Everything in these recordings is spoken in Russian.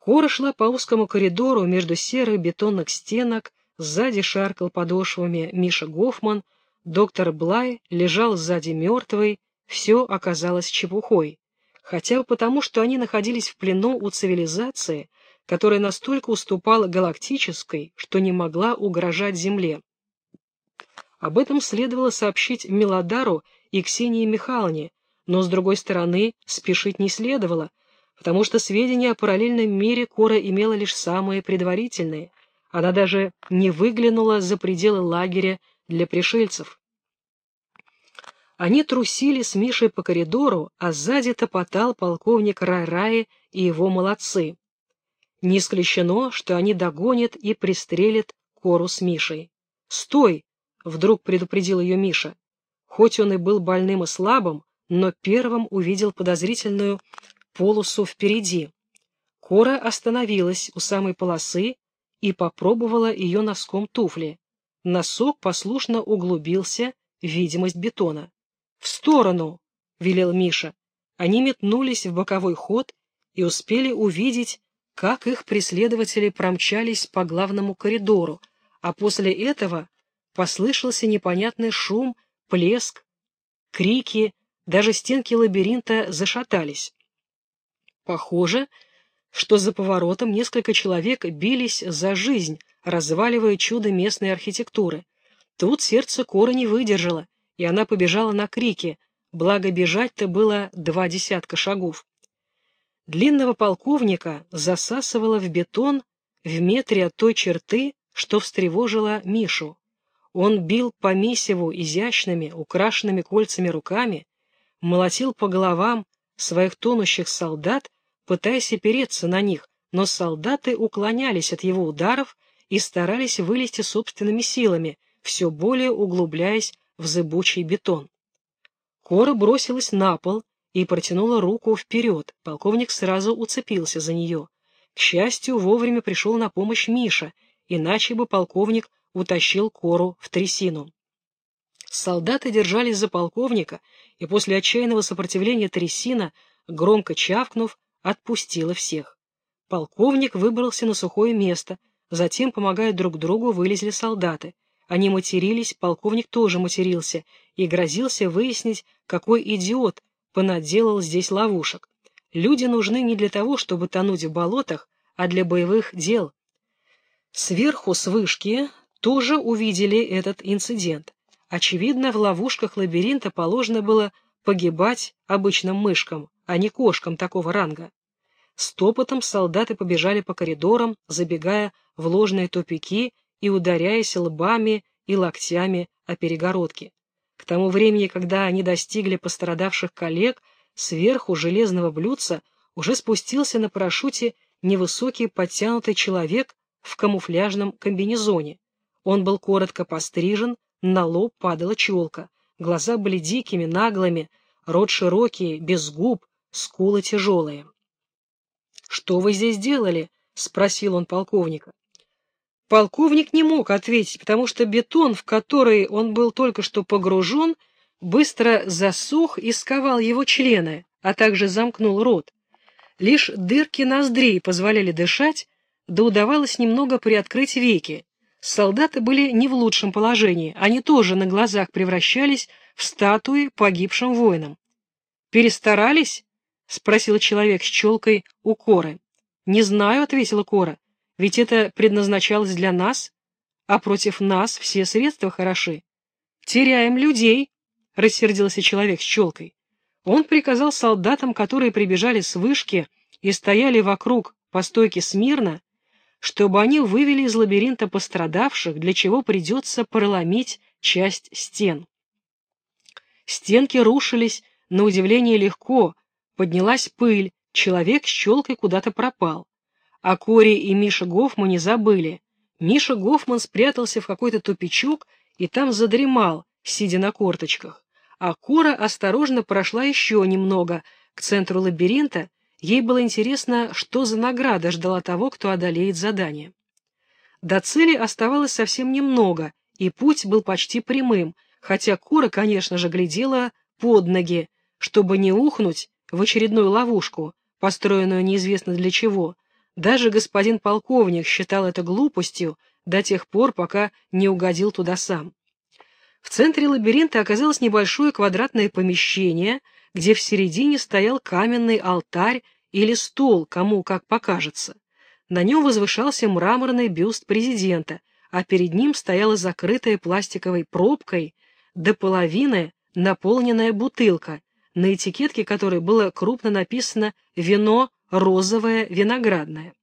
Кора шла по узкому коридору между серых бетонных стенок, сзади шаркал подошвами Миша Гофман, доктор Блай лежал сзади мертвый, все оказалось чепухой. Хотя бы потому, что они находились в плену у цивилизации, которая настолько уступала галактической, что не могла угрожать Земле. Об этом следовало сообщить Мелодару и Ксении Михайловне, но, с другой стороны, спешить не следовало, потому что сведения о параллельном мире Кора имела лишь самые предварительные. Она даже не выглянула за пределы лагеря для пришельцев. Они трусили с Мишей по коридору, а сзади топотал полковник Рай-Раи и его молодцы. Не исключено, что они догонят и пристрелят Кору с Мишей. «Стой!» — вдруг предупредил ее Миша. Хоть он и был больным и слабым, но первым увидел подозрительную полосу впереди. Кора остановилась у самой полосы и попробовала ее носком туфли. Носок послушно углубился в видимость бетона. «В сторону!» — велел Миша. Они метнулись в боковой ход и успели увидеть, как их преследователи промчались по главному коридору, а после этого послышался непонятный шум, плеск, крики, даже стенки лабиринта зашатались. Похоже, что за поворотом несколько человек бились за жизнь, разваливая чудо местной архитектуры. Тут сердце Коры не выдержало, и она побежала на крики, благо бежать-то было два десятка шагов. Длинного полковника засасывало в бетон в метре от той черты, что встревожило Мишу. Он бил по месиву изящными, украшенными кольцами руками, молотил по головам своих тонущих солдат, пытаясь опереться на них, но солдаты уклонялись от его ударов и старались вылезти собственными силами, все более углубляясь в зыбучий бетон. Кора бросилась на пол и протянула руку вперед, полковник сразу уцепился за нее. К счастью, вовремя пришел на помощь Миша, иначе бы полковник утащил Кору в трясину. Солдаты держались за полковника, и после отчаянного сопротивления трясина, громко чавкнув, отпустила всех. Полковник выбрался на сухое место, затем, помогая друг другу, вылезли солдаты. Они матерились, полковник тоже матерился и грозился выяснить, какой идиот понаделал здесь ловушек. Люди нужны не для того, чтобы тонуть в болотах, а для боевых дел. Сверху, с вышки, тоже увидели этот инцидент. Очевидно, в ловушках лабиринта положено было погибать обычным мышкам, а не кошкам такого ранга. Стопотом солдаты побежали по коридорам, забегая в ложные тупики и ударяясь лбами и локтями о перегородки. К тому времени, когда они достигли пострадавших коллег, сверху железного блюдца уже спустился на парашюте невысокий подтянутый человек в камуфляжном комбинезоне. Он был коротко пострижен, на лоб падала челка, глаза были дикими, наглыми, рот широкий, без губ, скулы тяжелые. «Что вы здесь делали?» — спросил он полковника. Полковник не мог ответить, потому что бетон, в который он был только что погружен, быстро засух и сковал его члены, а также замкнул рот. Лишь дырки ноздрей позволяли дышать, да удавалось немного приоткрыть веки, Солдаты были не в лучшем положении, они тоже на глазах превращались в статуи погибшим воинам. «Перестарались?» — спросил человек с челкой у Коры. «Не знаю», — ответила Кора, — «ведь это предназначалось для нас, а против нас все средства хороши». «Теряем людей», — рассердился человек с челкой. Он приказал солдатам, которые прибежали с вышки и стояли вокруг по стойке смирно, чтобы они вывели из лабиринта пострадавших, для чего придется проломить часть стен. Стенки рушились, на удивление легко, поднялась пыль, человек с куда-то пропал. А Кори и Миша Гофман не забыли. Миша Гофман спрятался в какой-то тупичок и там задремал, сидя на корточках. А Кора осторожно прошла еще немного к центру лабиринта Ей было интересно, что за награда ждала того, кто одолеет задание. До цели оставалось совсем немного, и путь был почти прямым, хотя Кора, конечно же, глядела под ноги, чтобы не ухнуть в очередную ловушку, построенную неизвестно для чего, Даже господин полковник считал это глупостью до тех пор, пока не угодил туда сам. В центре лабиринта оказалось небольшое квадратное помещение, где в середине стоял каменный алтарь или стол, кому как покажется. На нем возвышался мраморный бюст президента, а перед ним стояла закрытая пластиковой пробкой до половины наполненная бутылка, на этикетке которой было крупно написано «Вино розовое виноградное».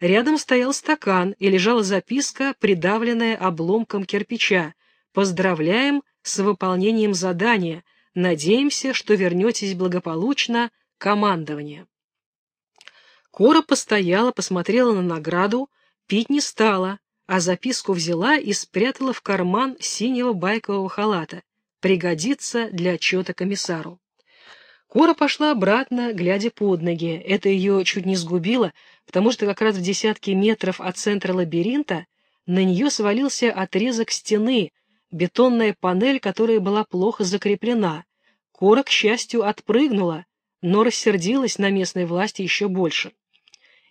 Рядом стоял стакан и лежала записка, придавленная обломком кирпича. «Поздравляем с выполнением задания. Надеемся, что вернетесь благополучно. Командование». Кора постояла, посмотрела на награду, пить не стала, а записку взяла и спрятала в карман синего байкового халата. Пригодится для отчета комиссару. Кора пошла обратно, глядя под ноги. Это ее чуть не сгубило, потому что как раз в десятке метров от центра лабиринта на нее свалился отрезок стены, бетонная панель, которая была плохо закреплена. Кора, к счастью, отпрыгнула, но рассердилась на местной власти еще больше.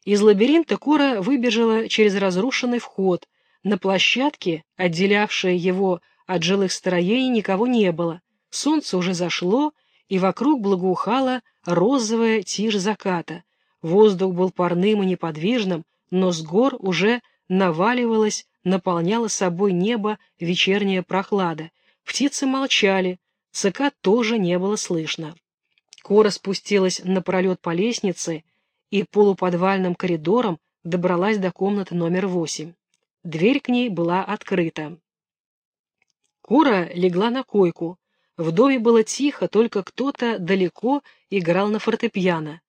Из лабиринта Кора выбежала через разрушенный вход. На площадке, отделявшей его от жилых строений, никого не было. Солнце уже зашло, и вокруг благоухала розовая тишь заката. Воздух был парным и неподвижным, но с гор уже наваливалась, наполняла собой небо вечерняя прохлада. Птицы молчали, цикад тоже не было слышно. Кора спустилась напролет по лестнице и полуподвальным коридором добралась до комнаты номер восемь. Дверь к ней была открыта. Кура легла на койку. В доме было тихо, только кто-то далеко играл на фортепиано.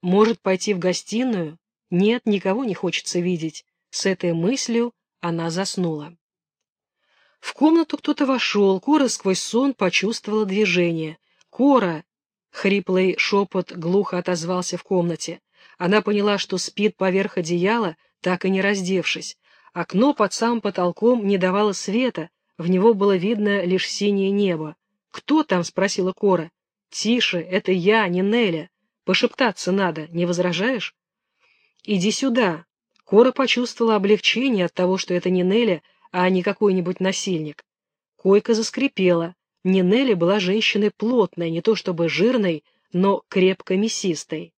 Может пойти в гостиную? Нет, никого не хочется видеть. С этой мыслью она заснула. В комнату кто-то вошел, Кора сквозь сон почувствовала движение. «Кора!» — хриплый шепот глухо отозвался в комнате. Она поняла, что спит поверх одеяла, так и не раздевшись. Окно под самым потолком не давало света, в него было видно лишь синее небо. «Кто там?» — спросила Кора. «Тише, это я, не Неля. Пошептаться надо, не возражаешь?» «Иди сюда». Кора почувствовала облегчение от того, что это не Неля, а не какой-нибудь насильник. Койка заскрипела. Нинелли была женщиной плотной, не то чтобы жирной, но крепко мясистой.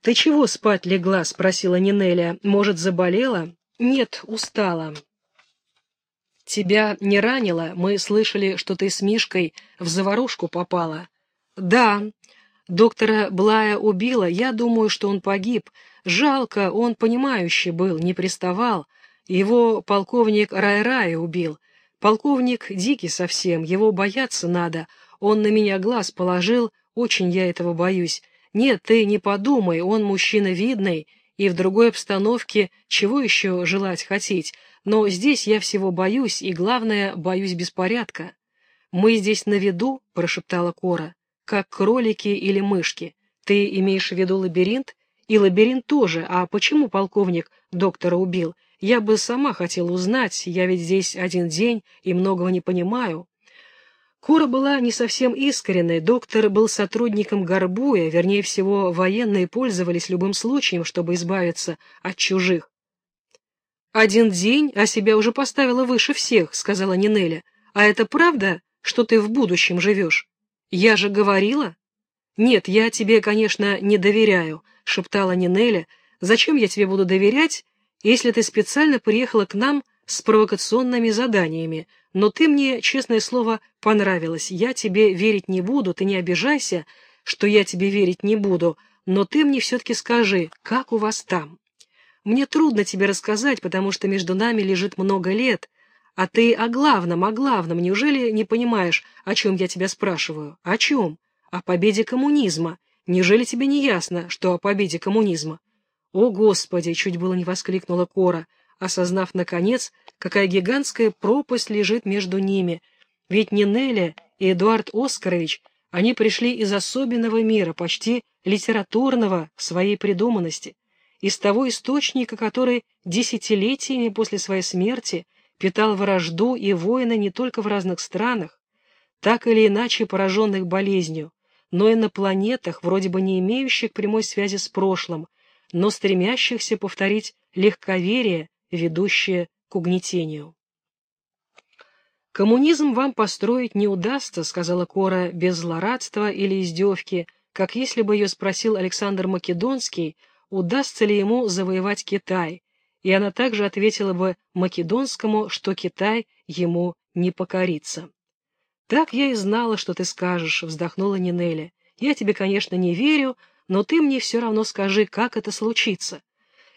«Ты чего спать легла?» — спросила Нинеля. «Может, заболела?» «Нет, устала». «Тебя не ранило? Мы слышали, что ты с Мишкой в заварушку попала». «Да. Доктора Блая убила. Я думаю, что он погиб. Жалко, он понимающий был, не приставал. Его полковник Рай-Рай убил. Полковник дикий совсем, его бояться надо. Он на меня глаз положил, очень я этого боюсь. Нет, ты не подумай, он мужчина видный, и в другой обстановке чего еще желать хотеть, но здесь я всего боюсь, и, главное, боюсь беспорядка. «Мы здесь на виду», — прошептала Кора, — «как кролики или мышки. Ты имеешь в виду лабиринт? И лабиринт тоже. А почему полковник доктора убил? Я бы сама хотела узнать, я ведь здесь один день и многого не понимаю». Кора была не совсем искренной, доктор был сотрудником Горбуя, вернее всего, военные пользовались любым случаем, чтобы избавиться от чужих. «Один день, а себя уже поставила выше всех», — сказала Нинеля. «А это правда, что ты в будущем живешь? Я же говорила». «Нет, я тебе, конечно, не доверяю», — шептала Нинеля. «Зачем я тебе буду доверять, если ты специально приехала к нам с провокационными заданиями?» Но ты мне, честное слово, понравилась. Я тебе верить не буду, ты не обижайся, что я тебе верить не буду, но ты мне все-таки скажи, как у вас там? Мне трудно тебе рассказать, потому что между нами лежит много лет, а ты о главном, о главном, неужели не понимаешь, о чем я тебя спрашиваю? О чем? О победе коммунизма. Неужели тебе не ясно, что о победе коммунизма? О, Господи! Чуть было не воскликнула Кора — осознав, наконец, какая гигантская пропасть лежит между ними. Ведь не Неля и Эдуард Оскарович, они пришли из особенного мира, почти литературного в своей придуманности, из того источника, который десятилетиями после своей смерти питал вражду и войны не только в разных странах, так или иначе пораженных болезнью, но и на планетах, вроде бы не имеющих прямой связи с прошлым, но стремящихся повторить легковерие, ведущее к угнетению. «Коммунизм вам построить не удастся», — сказала Кора без злорадства или издевки, как если бы ее спросил Александр Македонский, удастся ли ему завоевать Китай, и она также ответила бы Македонскому, что Китай ему не покорится. «Так я и знала, что ты скажешь», — вздохнула Нинеля. «Я тебе, конечно, не верю, но ты мне все равно скажи, как это случится.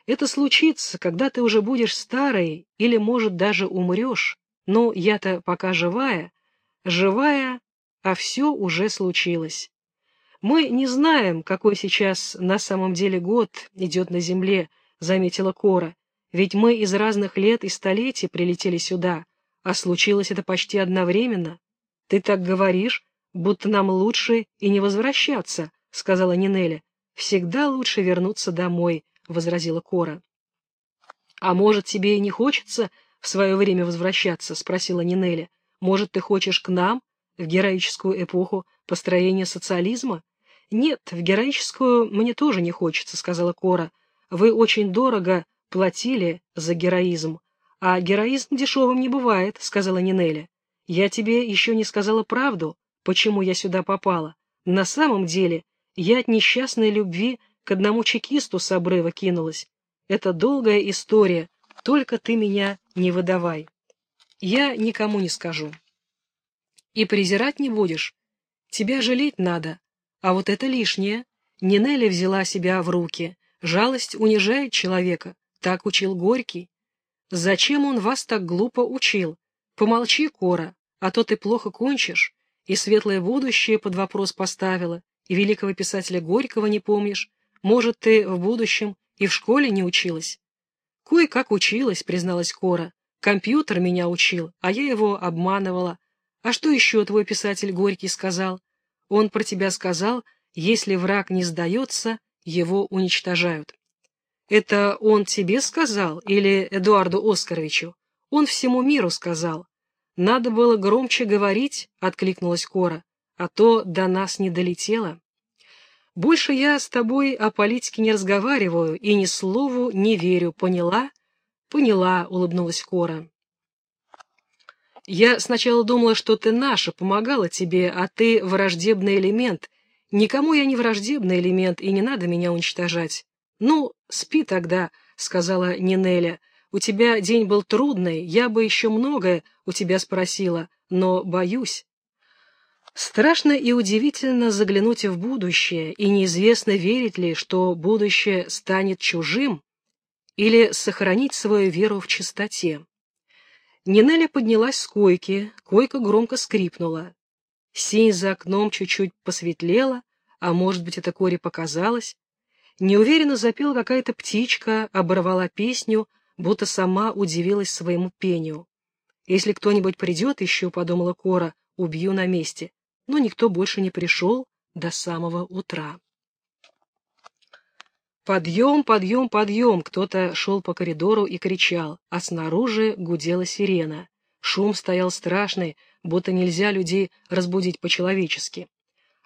Это случится, когда ты уже будешь старой или, может, даже умрешь. Но я-то пока живая, живая, а все уже случилось. Мы не знаем, какой сейчас на самом деле год идет на Земле, заметила Кора, ведь мы из разных лет и столетий прилетели сюда, а случилось это почти одновременно. Ты так говоришь, будто нам лучше и не возвращаться, сказала Нинеля. Всегда лучше вернуться домой, возразила Кора. А может, тебе и не хочется в свое время возвращаться? спросила Нинеля. Может, ты хочешь к нам, в героическую эпоху построения социализма? Нет, в героическую мне тоже не хочется, сказала Кора. Вы очень дорого платили за героизм. А героизм дешевым не бывает, сказала Нинеля. Я тебе еще не сказала правду, почему я сюда попала. На самом деле, я от несчастной любви к одному чекисту с обрыва кинулась. Это долгая история, только ты меня не выдавай. Я никому не скажу. И презирать не будешь. Тебя жалеть надо, а вот это лишнее. Нинеля взяла себя в руки. Жалость унижает человека, так учил Горький. Зачем он вас так глупо учил? Помолчи, Кора, а то ты плохо кончишь, и светлое будущее под вопрос поставила, и великого писателя Горького не помнишь. Может, ты в будущем и в школе не училась? Кое-как училась, призналась Кора. Компьютер меня учил, а я его обманывала. А что еще твой писатель Горький сказал? Он про тебя сказал, если враг не сдается, его уничтожают. Это он тебе сказал или Эдуарду Оскаровичу? Он всему миру сказал. Надо было громче говорить, откликнулась Кора, а то до нас не долетело. Больше я с тобой о политике не разговариваю и ни слову не верю, поняла? Поняла, улыбнулась Кора. Я сначала думала, что ты наша, помогала тебе, а ты враждебный элемент. Никому я не враждебный элемент, и не надо меня уничтожать. Ну, спи тогда, сказала Нинеля. У тебя день был трудный, я бы еще многое у тебя спросила, но боюсь. Страшно и удивительно заглянуть в будущее, и неизвестно, верить ли, что будущее станет чужим, или сохранить свою веру в чистоте. Нинеля поднялась с койки, койка громко скрипнула. Синь за окном чуть-чуть посветлела, а может быть, это Коре показалось. Неуверенно запела какая-то птичка, оборвала песню, будто сама удивилась своему пению. «Если кто-нибудь придет еще», — подумала Кора, — «убью на месте» но никто больше не пришел до самого утра. «Подъем, подъем, подъем!» Кто-то шел по коридору и кричал, а снаружи гудела сирена. Шум стоял страшный, будто нельзя людей разбудить по-человечески.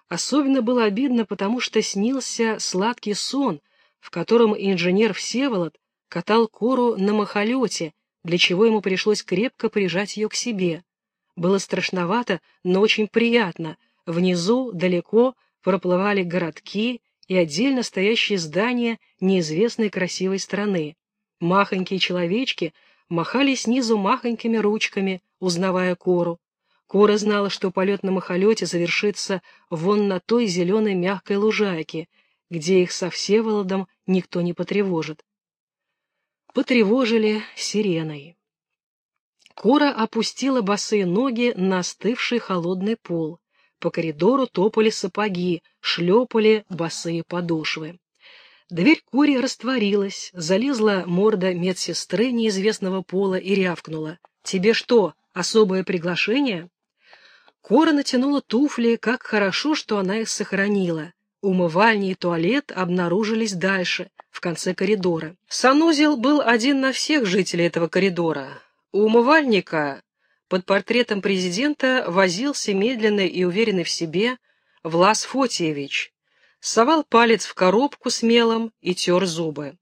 Особенно было обидно, потому что снился сладкий сон, в котором инженер Всеволод катал кору на махолете, для чего ему пришлось крепко прижать ее к себе. Было страшновато, но очень приятно. Внизу, далеко, проплывали городки и отдельно стоящие здания неизвестной красивой страны. Махонькие человечки махали снизу махонькими ручками, узнавая кору. Кора знала, что полет на махолете завершится вон на той зеленой мягкой лужайке, где их со Всеволодом никто не потревожит. Потревожили сиреной. Кора опустила босые ноги на остывший холодный пол. По коридору топали сапоги, шлепали босые подошвы. Дверь Кори растворилась, залезла морда медсестры неизвестного пола и рявкнула. «Тебе что, особое приглашение?» Кора натянула туфли, как хорошо, что она их сохранила. Умывальни и туалет обнаружились дальше, в конце коридора. Санузел был один на всех жителей этого коридора. У умывальника под портретом президента возился медленный и уверенный в себе Влас Фотиевич. совал палец в коробку с мелом и тер зубы.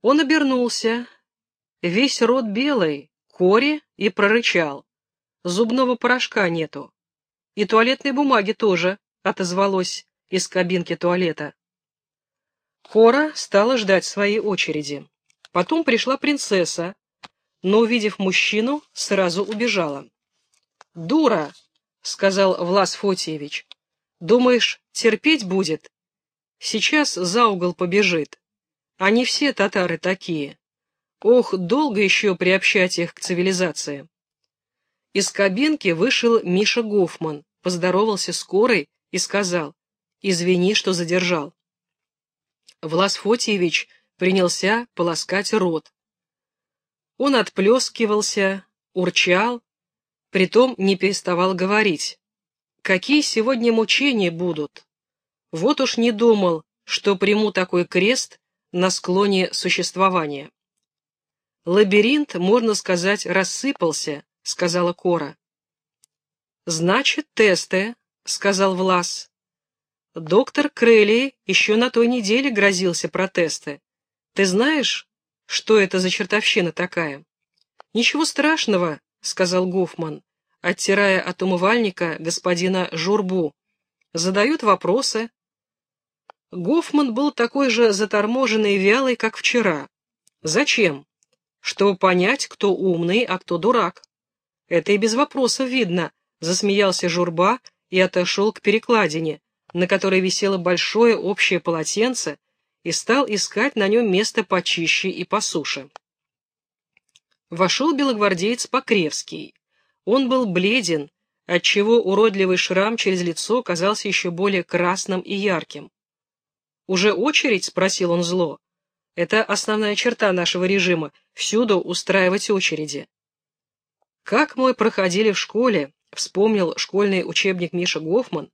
Он обернулся, весь рот белый, кори, и прорычал. Зубного порошка нету. И туалетной бумаги тоже, отозвалось из кабинки туалета. Кора стала ждать своей очереди. Потом пришла принцесса, но, увидев мужчину, сразу убежала. «Дура!» — сказал Влас Фотиевич. «Думаешь, терпеть будет? Сейчас за угол побежит. Они все татары такие. Ох, долго еще приобщать их к цивилизации». Из кабинки вышел Миша Гофман, поздоровался с Корой и сказал, «Извини, что задержал». Влас Фотиевич принялся полоскать рот. Он отплескивался, урчал, притом не переставал говорить. Какие сегодня мучения будут? Вот уж не думал, что приму такой крест на склоне существования. Лабиринт, можно сказать, рассыпался, сказала Кора. Значит, тесты, сказал Влас. Доктор Крелли еще на той неделе грозился протесты. Ты знаешь, что это за чертовщина такая? Ничего страшного, сказал Гофман оттирая от умывальника господина Журбу. Задают вопросы. Гофман был такой же заторможенный и вялый, как вчера. Зачем? Чтобы понять, кто умный, а кто дурак. Это и без вопросов видно, засмеялся Журба и отошел к перекладине, на которой висело большое общее полотенце, и стал искать на нем место почище и посуше. Вошел белогвардеец Покревский. Он был бледен, отчего уродливый шрам через лицо казался еще более красным и ярким. «Уже очередь?» — спросил он зло. «Это основная черта нашего режима — всюду устраивать очереди». Как мы проходили в школе, вспомнил школьный учебник Миша Гофман,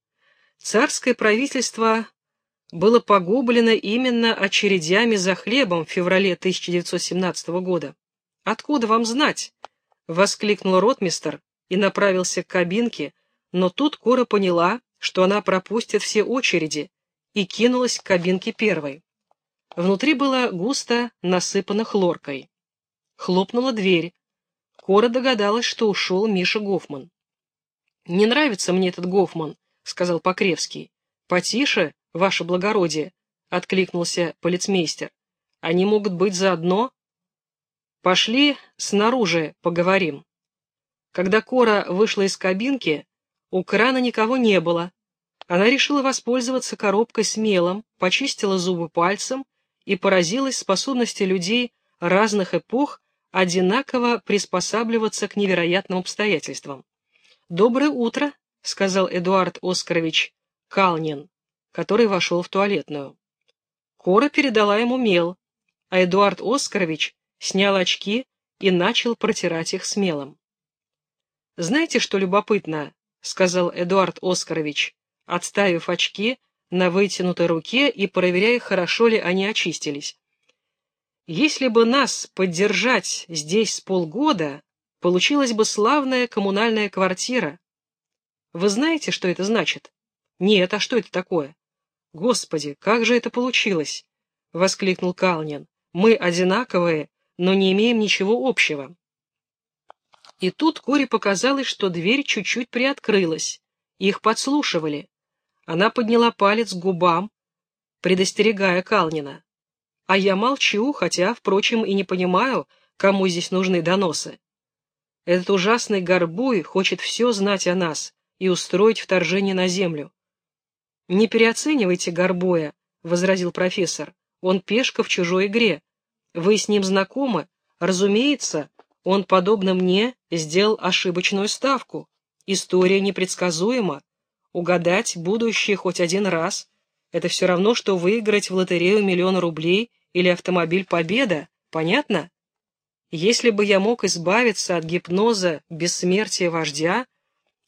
царское правительство было погублено именно очередями за хлебом в феврале 1917 года. Откуда вам знать? — воскликнул ротмистер и направился к кабинке, но тут Кора поняла, что она пропустит все очереди, и кинулась к кабинке первой. Внутри было густо насыпано хлоркой. Хлопнула дверь. Кора догадалась, что ушел Миша Гофман. «Не нравится мне этот Гофман», — сказал Покревский. «Потише, ваше благородие», — откликнулся полицмейстер. «Они могут быть заодно «Пошли снаружи поговорим». Когда Кора вышла из кабинки, у крана никого не было. Она решила воспользоваться коробкой с мелом, почистила зубы пальцем и поразилась способности людей разных эпох одинаково приспосабливаться к невероятным обстоятельствам. «Доброе утро», — сказал Эдуард Оскарович Калнин, который вошел в туалетную. Кора передала ему мел, а Эдуард Оскарович снял очки и начал протирать их смелым. «Знаете, что любопытно?» — сказал Эдуард Оскарович, отставив очки на вытянутой руке и проверяя, хорошо ли они очистились. «Если бы нас поддержать здесь с полгода, получилась бы славная коммунальная квартира. Вы знаете, что это значит? Нет, а что это такое? Господи, как же это получилось? — воскликнул Калнин. Мы одинаковые но не имеем ничего общего. И тут Коре показалось, что дверь чуть-чуть приоткрылась. Их подслушивали. Она подняла палец к губам, предостерегая Калнина. А я молчу, хотя, впрочем, и не понимаю, кому здесь нужны доносы. Этот ужасный горбуй хочет все знать о нас и устроить вторжение на землю. «Не переоценивайте Горбоя», — возразил профессор. «Он пешка в чужой игре. Вы с ним знакомы? Разумеется, он, подобно мне, сделал ошибочную ставку. История непредсказуема. Угадать будущее хоть один раз — это все равно, что выиграть в лотерею миллион рублей или автомобиль «Победа», понятно? Если бы я мог избавиться от гипноза бессмертия вождя,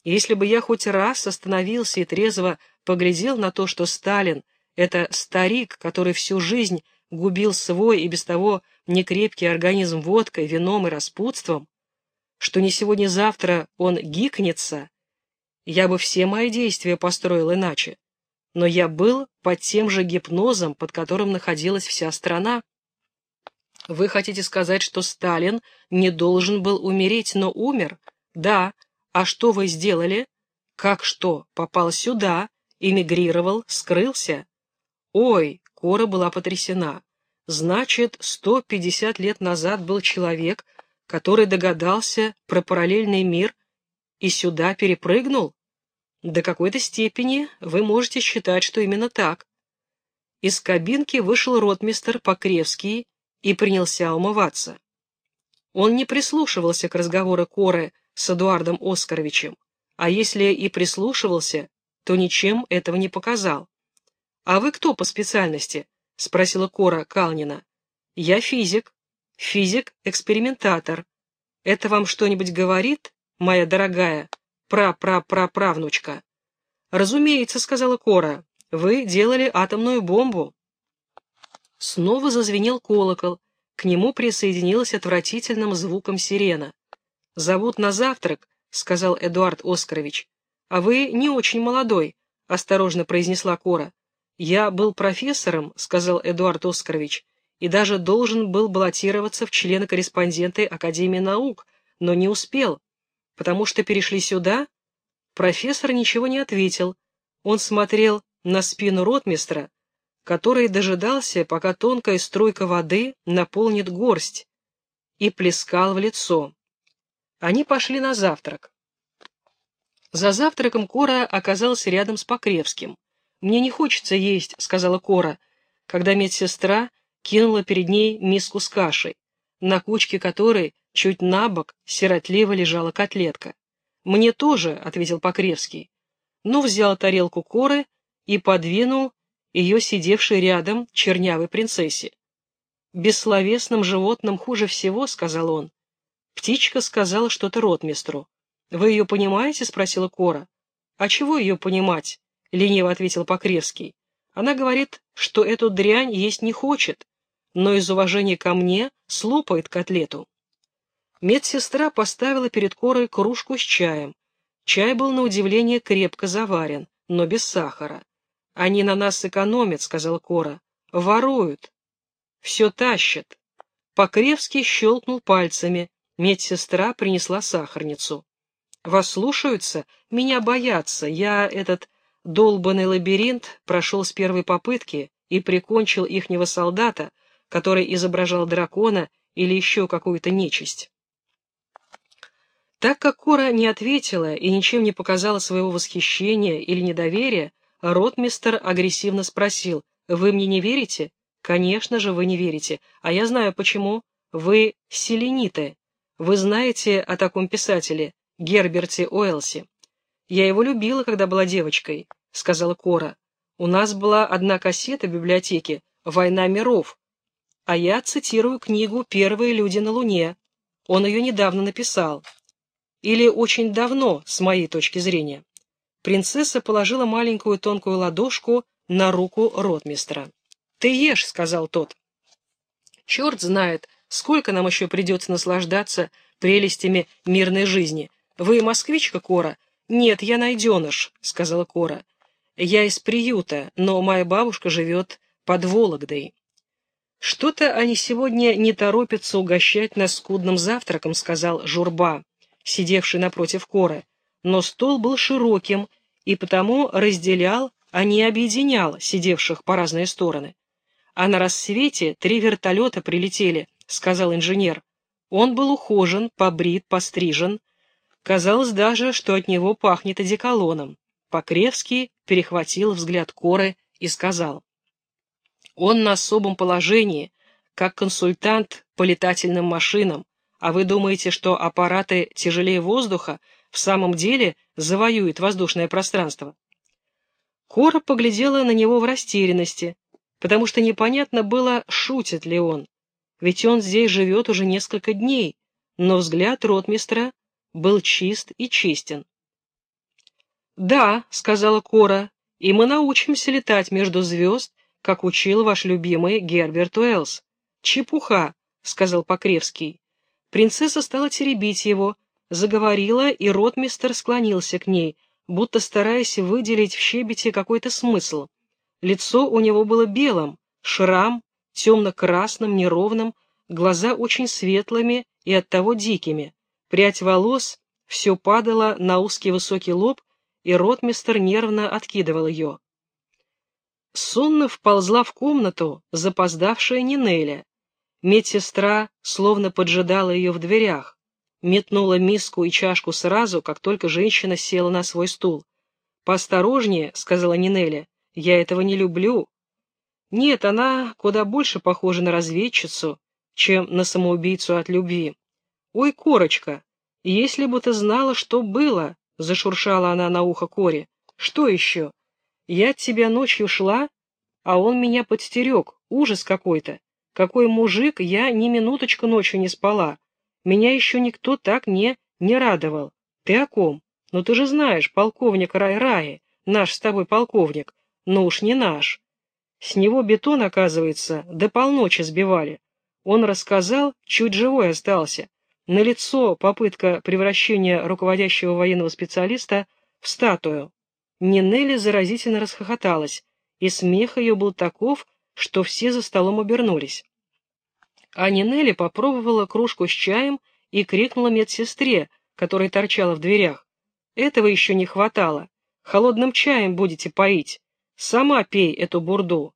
если бы я хоть раз остановился и трезво поглядел на то, что Сталин — это старик, который всю жизнь губил свой и без того некрепкий организм водкой, вином и распутством, что не сегодня-завтра он гикнется, я бы все мои действия построил иначе. Но я был под тем же гипнозом, под которым находилась вся страна. Вы хотите сказать, что Сталин не должен был умереть, но умер? Да. А что вы сделали? Как что? Попал сюда, эмигрировал, скрылся? Ой, Кора была потрясена. Значит, 150 лет назад был человек, который догадался про параллельный мир и сюда перепрыгнул? До какой-то степени вы можете считать, что именно так. Из кабинки вышел ротмистер Покревский и принялся умываться. Он не прислушивался к разговору Коры с Эдуардом Оскаровичем, а если и прислушивался, то ничем этого не показал. «А вы кто по специальности?» — спросила Кора Калнина. «Я физик. Физик-экспериментатор. Это вам что-нибудь говорит, моя дорогая пра-пра-пра-правнучка?» «Разумеется», — сказала Кора, — «вы делали атомную бомбу». Снова зазвенел колокол, к нему присоединилась отвратительным звуком сирена. «Зовут на завтрак», — сказал Эдуард Оскарович. «А вы не очень молодой», — осторожно произнесла Кора. «Я был профессором», — сказал Эдуард Оскарович, «и даже должен был баллотироваться в члены-корреспонденты Академии наук, но не успел, потому что перешли сюда». Профессор ничего не ответил. Он смотрел на спину ротмистра, который дожидался, пока тонкая струйка воды наполнит горсть, и плескал в лицо. Они пошли на завтрак. За завтраком Кора оказалась рядом с Покревским. «Мне не хочется есть», — сказала Кора, когда медсестра кинула перед ней миску с кашей, на кучке которой чуть на бок сиротливо лежала котлетка. «Мне тоже», — ответил Покревский, но взял тарелку Коры и подвинул ее сидевшей рядом чернявой принцессе. «Бессловесным животным хуже всего», — сказал он. Птичка сказала что-то ротмистру. «Вы ее понимаете?» — спросила Кора. «А чего ее понимать?» — лениво ответил Покревский. «Она говорит, что эту дрянь есть не хочет, но из уважения ко мне слопает котлету». Медсестра поставила перед Корой кружку с чаем. Чай был на удивление крепко заварен, но без сахара. «Они на нас экономят», — сказал Кора. «Воруют. Все тащат». Покревский щелкнул пальцами. Медсестра принесла сахарницу. «Вас слушаются? Меня боятся. Я этот долбанный лабиринт прошел с первой попытки и прикончил ихнего солдата, который изображал дракона или еще какую-то нечисть». Так как Кора не ответила и ничем не показала своего восхищения или недоверия, Ротмистер агрессивно спросил, «Вы мне не верите?» «Конечно же, вы не верите. А я знаю почему. Вы селениты. Вы знаете о таком писателе, Герберте Уэлси. Я его любила, когда была девочкой», — сказала Кора. «У нас была одна кассета в библиотеке «Война миров», а я цитирую книгу «Первые люди на Луне». Он ее недавно написал. Или очень давно, с моей точки зрения. Принцесса положила маленькую тонкую ладошку на руку ротмистра. «Ты ешь», — сказал тот. «Черт знает, сколько нам еще придется наслаждаться прелестями мирной жизни. Вы москвичка, Кора?» «Нет, я найденыш», — сказала Кора. «Я из приюта, но моя бабушка живет под Вологдой». «Что-то они сегодня не торопятся угощать нас скудным завтраком», — сказал Журба, сидевший напротив Коры. Но стол был широким и потому разделял, а не объединял сидевших по разные стороны. А на рассвете три вертолета прилетели, сказал инженер. Он был ухожен, побрит, пострижен. Казалось даже, что от него пахнет одеколоном. Покревский перехватил взгляд Коры и сказал. Он на особом положении, как консультант по летательным машинам, а вы думаете, что аппараты тяжелее воздуха в самом деле завоюет воздушное пространство. Кора поглядела на него в растерянности, потому что непонятно было, шутит ли он. Ведь он здесь живет уже несколько дней, но взгляд ротмистра был чист и честен. «Да», — сказала Кора, — «и мы научимся летать между звезд, как учил ваш любимый Герберт Уэллс». «Чепуха», — сказал Покревский. Принцесса стала теребить его, заговорила, и ротмистер склонился к ней. будто стараясь выделить в щебете какой-то смысл. Лицо у него было белым, шрам темно-красным, неровным, глаза очень светлыми и оттого дикими. Прядь волос все падала на узкий высокий лоб, и ротмистер нервно откидывал ее. Сонно вползла в комнату запоздавшая Нинеля. Медсестра словно поджидала ее в дверях, метнула миску и чашку сразу, как только женщина села на свой стул. «Поосторожнее», — сказала Нинеля, — «я этого не люблю». Нет, она куда больше похожа на разведчицу, чем на самоубийцу от любви. «Ой, Корочка, если бы ты знала, что было», — зашуршала она на ухо Коре. «Что еще? Я от тебя ночью шла, а он меня подстерег, ужас какой-то. Какой мужик, я ни минуточку ночью не спала. Меня еще никто так не... не радовал. Ты о ком? Ну ты же знаешь, полковник Рай-Раи, наш с тобой полковник. Ну уж не наш. С него бетон, оказывается, до полночи сбивали. Он рассказал, чуть живой остался. На лицо попытка превращения руководящего военного специалиста в статую. Нинелли заразительно расхохоталась, и смех ее был таков, что все за столом обернулись. А Нинелли попробовала кружку с чаем и крикнула медсестре, которая торчала в дверях. «Этого еще не хватало. Холодным чаем будете поить. Сама пей эту бурду».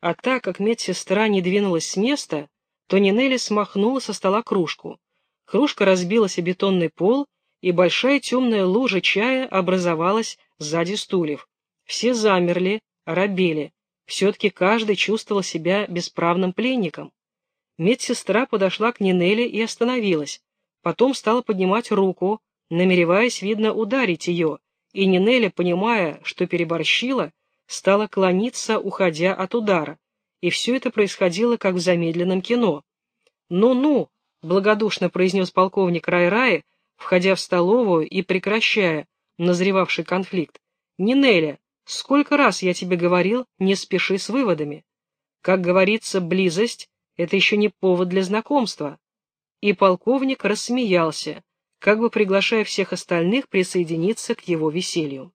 А так как медсестра не двинулась с места, то Нинелли смахнула со стола кружку. Кружка разбилась о бетонный пол, и большая темная лужа чая образовалась сзади стульев. Все замерли, робели. Все-таки каждый чувствовал себя бесправным пленником. Медсестра подошла к Нинелли и остановилась. Потом стала поднимать руку, намереваясь, видно, ударить ее, и Нинелли, понимая, что переборщила, стала клониться, уходя от удара. И все это происходило, как в замедленном кино. «Ну-ну», — благодушно произнес полковник Рай-Рай, входя в столовую и прекращая назревавший конфликт. «Нинеля, сколько раз я тебе говорил, не спеши с выводами. Как говорится, близость — это еще не повод для знакомства». И полковник рассмеялся, как бы приглашая всех остальных присоединиться к его веселью.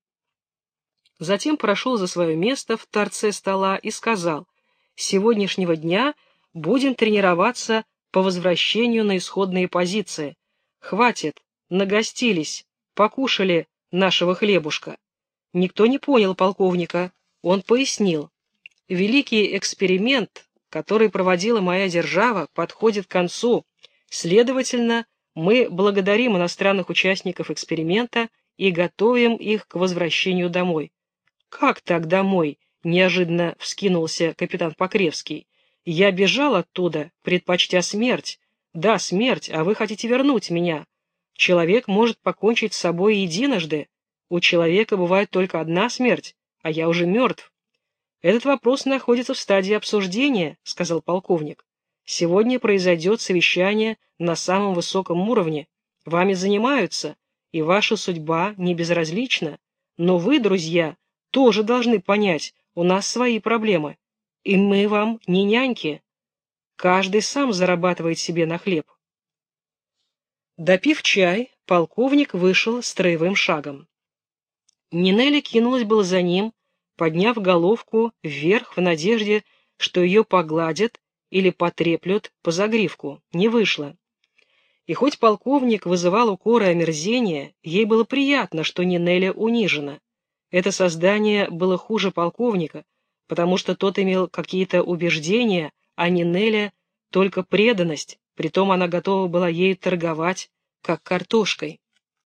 Затем прошел за свое место в торце стола и сказал, «С сегодняшнего дня будем тренироваться по возвращению на исходные позиции. Хватит, нагостились, покушали нашего хлебушка». Никто не понял полковника. Он пояснил. Великий эксперимент, который проводила моя держава, подходит к концу. Следовательно, мы благодарим иностранных участников эксперимента и готовим их к возвращению домой. «Как так домой?» — неожиданно вскинулся капитан Покревский. «Я бежал оттуда, предпочтя смерть. Да, смерть, а вы хотите вернуть меня. Человек может покончить с собой единожды, у человека бывает только одна смерть, а я уже мертв. Этот вопрос находится в стадии обсуждения, сказал полковник. Сегодня произойдет совещание на самом высоком уровне. Вами занимаются, и ваша судьба не безразлична. Но вы, друзья, тоже должны понять, у нас свои проблемы. И мы вам не няньки. Каждый сам зарабатывает себе на хлеб. Допив чай, полковник вышел строевым шагом. Нинелли кинулась было за ним, подняв головку вверх в надежде, что ее погладят или потреплют по загривку. Не вышло. И хоть полковник вызывал укоры и омерзения, ей было приятно, что Нинеля унижена. Это создание было хуже полковника, потому что тот имел какие-то убеждения, а Нинеля — только преданность, притом она готова была ею торговать, как картошкой.